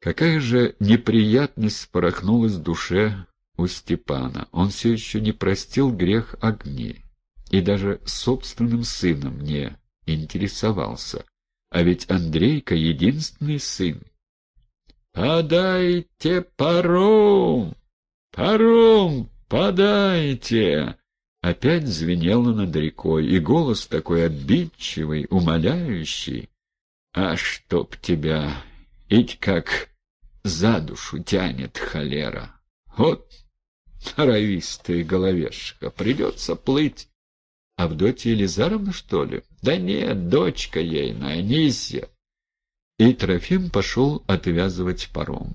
Какая же неприятность порохнулась в душе у Степана. Он все еще не простил грех огни и даже собственным сыном не интересовался. А ведь Андрейка — единственный сын. «Подайте паром! Паром подайте!» Опять звенело над рекой, и голос такой обидчивый, умоляющий. «А чтоб тебя, ведь как за душу тянет холера! Вот норовистая головешка, придется плыть!» Авдотья Елизаровна, что ли? Да нет, дочка ейная, Анисья. И Трофим пошел отвязывать паром.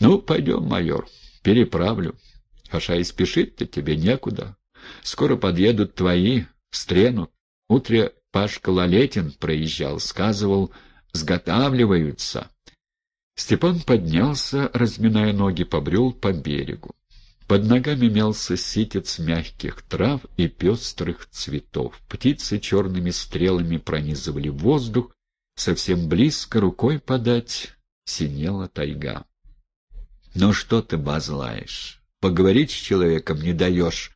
Ну, пойдем, майор, переправлю. Хаша и спешить-то тебе некуда. Скоро подъедут твои, стренут. Утре Пашка Лалетин проезжал, сказывал, сготавливаются. Степан поднялся, разминая ноги, побрел по берегу. Под ногами мелся ситец мягких трав и пестрых цветов. Птицы черными стрелами пронизывали воздух, совсем близко рукой подать синела тайга. «Ну что ты базлаешь? Поговорить с человеком не даешь!»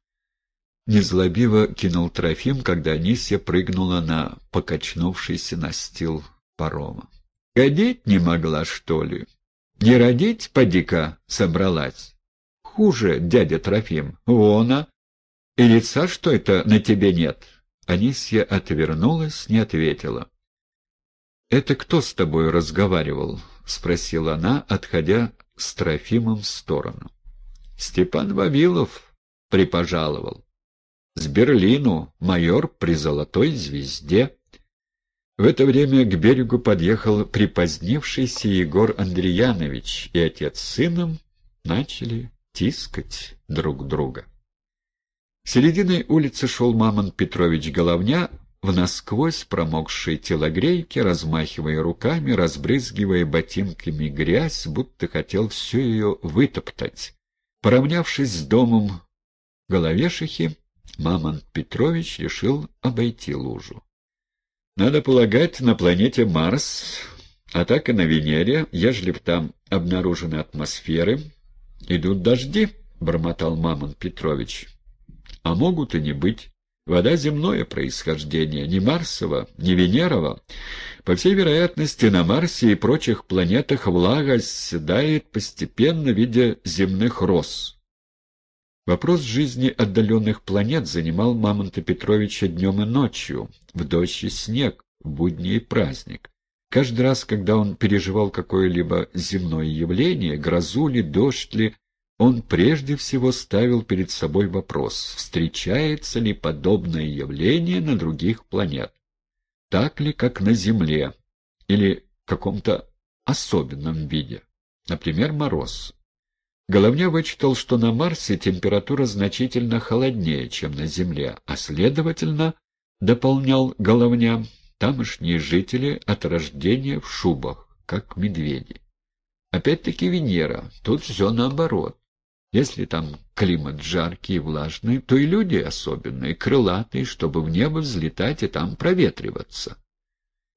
Незлобиво кинул Трофим, когда Анисья прыгнула на покачнувшийся настил парома. «Годить не могла, что ли? Не родить, поди-ка, собралась?» хуже, дядя Трофим. Вона. И лица, что это, на тебе нет?» Анисья отвернулась, не ответила. «Это кто с тобой разговаривал?» — спросила она, отходя с Трофимом в сторону. «Степан Вавилов припожаловал. С Берлину майор при золотой звезде». В это время к берегу подъехал припозднившийся Егор Андреянович, и отец с сыном начали тискать друг друга. Серединой улицы шел Мамон Петрович Головня в насквозь промокшей телогрейке, размахивая руками, разбрызгивая ботинками грязь, будто хотел всю ее вытоптать. Поравнявшись с домом Головешихи, Мамон Петрович решил обойти лужу. Надо полагать, на планете Марс, а так и на Венере, ежели б там обнаружены атмосферы, «Идут дожди», — бормотал Мамон Петрович. «А могут и не быть. Вода земное происхождение, не Марсово, не Венерова. По всей вероятности, на Марсе и прочих планетах влага седает постепенно в виде земных роз». Вопрос жизни отдаленных планет занимал Мамонта Петровича днем и ночью, в дождь и снег, в будни и праздник. Каждый раз, когда он переживал какое-либо земное явление, грозу ли, дождь ли, он прежде всего ставил перед собой вопрос, встречается ли подобное явление на других планет, так ли, как на Земле, или в каком-то особенном виде, например, мороз. Головня вычитал, что на Марсе температура значительно холоднее, чем на Земле, а следовательно, дополнял Головня, Тамошние жители от рождения в шубах, как медведи. Опять-таки Венера, тут все наоборот. Если там климат жаркий и влажный, то и люди особенные, крылатые, чтобы в небо взлетать и там проветриваться.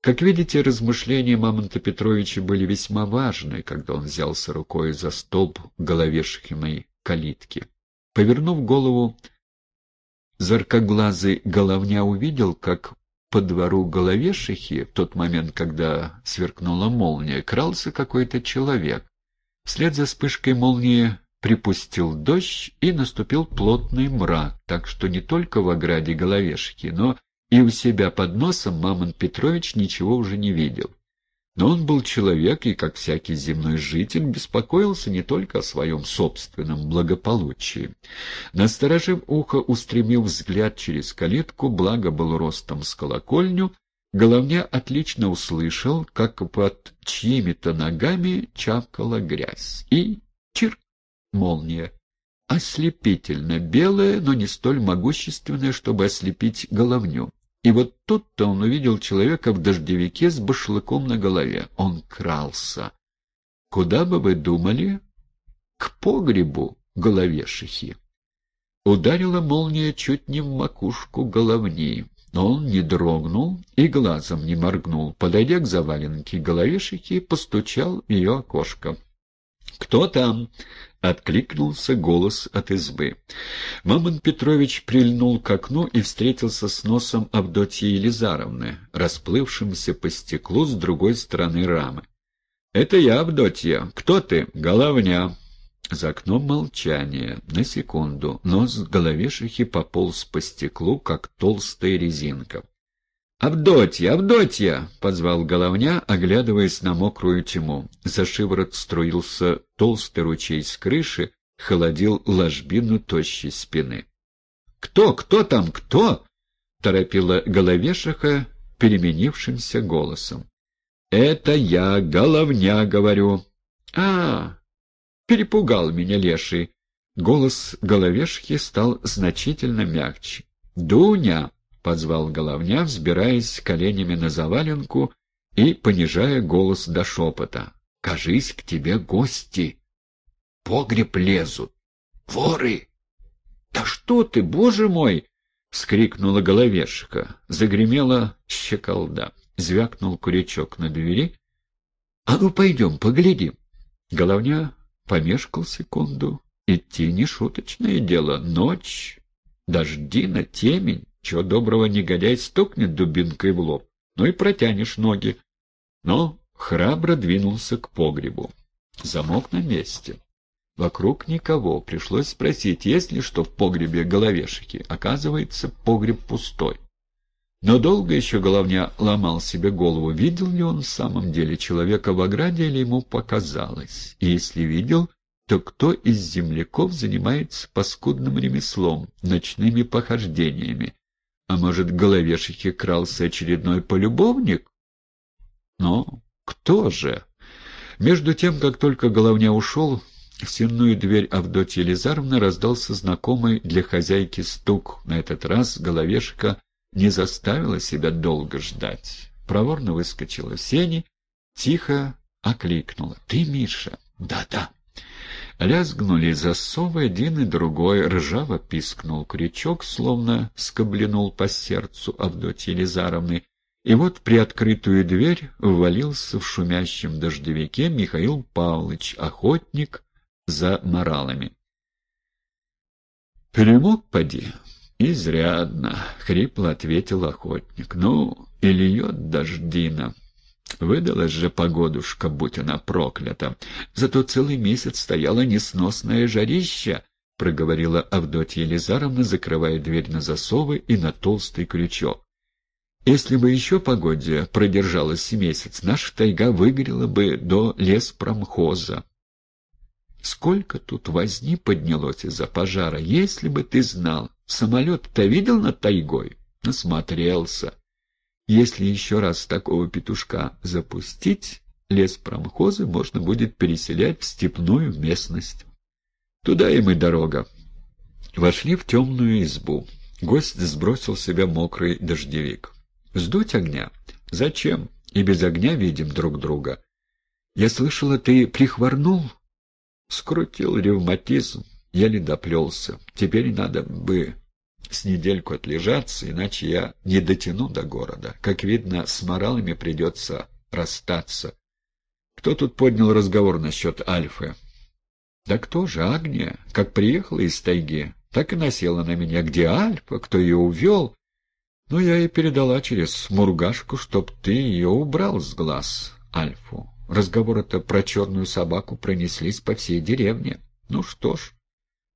Как видите, размышления Мамонта Петровича были весьма важны, когда он взялся рукой за столб головешкиной калитки. Повернув голову, заркоглазый головня увидел, как по двору головешихи, в тот момент, когда сверкнула молния, крался какой-то человек. Вслед за вспышкой молнии припустил дождь, и наступил плотный мрак, так что не только в ограде головешки, но и у себя под носом Мамон Петрович ничего уже не видел. Но он был человек и, как всякий земной житель, беспокоился не только о своем собственном благополучии. Насторожив ухо, устремил взгляд через калитку, благо был ростом с колокольню, Головня отлично услышал, как под чьими-то ногами чавкала грязь. И чирк! Молния. Ослепительно белая, но не столь могущественная, чтобы ослепить головню. И вот тут-то он увидел человека в дождевике с башлыком на голове. Он крался. Куда бы вы думали? К погребу головешихи. Ударила молния чуть не в макушку головни, но он не дрогнул и глазом не моргнул. Подойдя к заваленке головешихи, постучал в ее окошко. «Кто там?» — откликнулся голос от избы. Мамон Петрович прильнул к окну и встретился с носом Авдотьи Елизаровны, расплывшимся по стеклу с другой стороны рамы. «Это я, Авдотья. Кто ты? Головня». За окном молчание. На секунду. Нос головешихи пополз по стеклу, как толстая резинка. «Авдотья! Авдотья!» — позвал головня, оглядываясь на мокрую тьму. За шиворот струился толстый ручей с крыши, холодил ложбину тощей спины. «Кто? Кто там? Кто?» — торопила головешиха переменившимся голосом. «Это я, головня, говорю». «А, перепугал меня леший». Голос головешки стал значительно мягче. «Дуня!» Позвал головня, взбираясь коленями на заваленку и понижая голос до шепота. — Кажись, к тебе гости. Погреб лезут. Воры! — Да что ты, боже мой! — вскрикнула головешка. Загремела щеколда. Звякнул курячок на двери. — А ну, пойдем, поглядим. Головня помешкал секунду. Идти не шуточное дело. Ночь, дождина, темень. Чего доброго негодяй стукнет дубинкой в лоб, ну и протянешь ноги. Но храбро двинулся к погребу. Замок на месте. Вокруг никого. Пришлось спросить, есть ли что в погребе головешики. Оказывается, погреб пустой. Но долго еще головня ломал себе голову, видел ли он в самом деле человека в ограде или ему показалось. И если видел, то кто из земляков занимается паскудным ремеслом, ночными похождениями, а может, к крался очередной полюбовник? Но кто же? Между тем, как только головня ушел, в сенную дверь Авдотьи Елизаровны раздался знакомый для хозяйки стук. На этот раз головешка не заставила себя долго ждать. Проворно выскочила в сени, тихо окликнула. «Ты, Миша?» «Да-да». Лязгнули засовы один и другой, ржаво пискнул крючок, словно скобленул по сердцу Авдотьи Елизаровны, и вот при открытую дверь ввалился в шумящем дождевике Михаил Павлович, охотник за моралами. «Перемог, поди?» «Изрядно», — хрипло ответил охотник. «Ну, и льет дождина». Выдалась же погодушка, будь она проклята. Зато целый месяц стояла несносное жарище, — проговорила Авдотья Елизаровна, закрывая дверь на засовы и на толстый крючок. Если бы еще погоде продержалась месяц, наша тайга выгорела бы до леспромхоза. Сколько тут возни поднялось из-за пожара, если бы ты знал. Самолет-то видел над тайгой? Насмотрелся. Если еще раз такого петушка запустить, лес промхозы можно будет переселять в степную местность. Туда им и дорога. Вошли в темную избу. Гость сбросил с себя мокрый дождевик. «Сдуть огня? Зачем? И без огня видим друг друга. Я слышала, ты прихворнул?» Скрутил ревматизм, еле доплелся. Теперь надо бы с недельку отлежаться, иначе я не дотяну до города. Как видно, с моралами придется расстаться. Кто тут поднял разговор насчет Альфы? Да кто же, Агния? Как приехала из тайги, так и насела на меня. Где Альфа? Кто ее увел? Ну, я и передала через Мургашку, чтоб ты ее убрал с глаз, Альфу. Разговоры-то про черную собаку пронеслись по всей деревне. Ну что ж,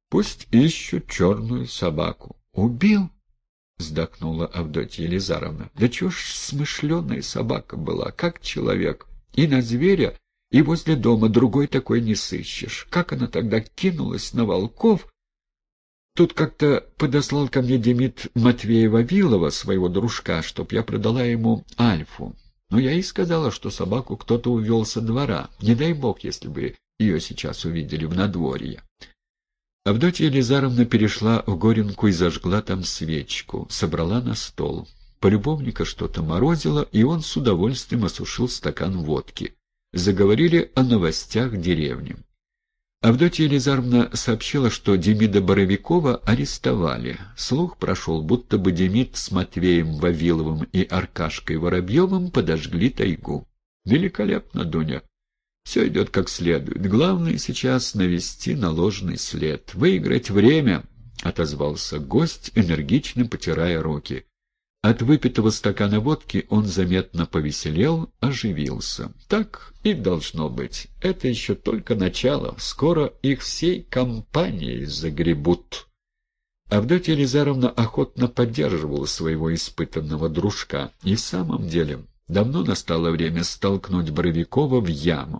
пусть ищут черную собаку. «Убил?» — вздохнула Авдотья Елизаровна. «Да чего ж смышленая собака была, как человек. И на зверя, и возле дома другой такой не сыщешь. Как она тогда кинулась на волков?» Тут как-то подослал ко мне Демид Матвеева-Вилова, своего дружка, чтоб я продала ему Альфу. Но я и сказала, что собаку кто-то увел со двора. Не дай бог, если бы ее сейчас увидели в надворье. Авдотья Елизаровна перешла в Горенку и зажгла там свечку, собрала на стол. Полюбовника что-то морозило, и он с удовольствием осушил стакан водки. Заговорили о новостях деревни. Авдотья Елизаровна сообщила, что Демида Боровикова арестовали. Слух прошел, будто бы Демид с Матвеем Вавиловым и Аркашкой Воробьевым подожгли тайгу. «Великолепно, Дуня! Все идет как следует. Главное сейчас навести на ложный след. Выиграть время, — отозвался гость, энергично потирая руки. От выпитого стакана водки он заметно повеселел, оживился. Так и должно быть. Это еще только начало. Скоро их всей компанией загребут. Авдотья Елизаровна охотно поддерживала своего испытанного дружка. И в самом деле давно настало время столкнуть Боровикова в яму.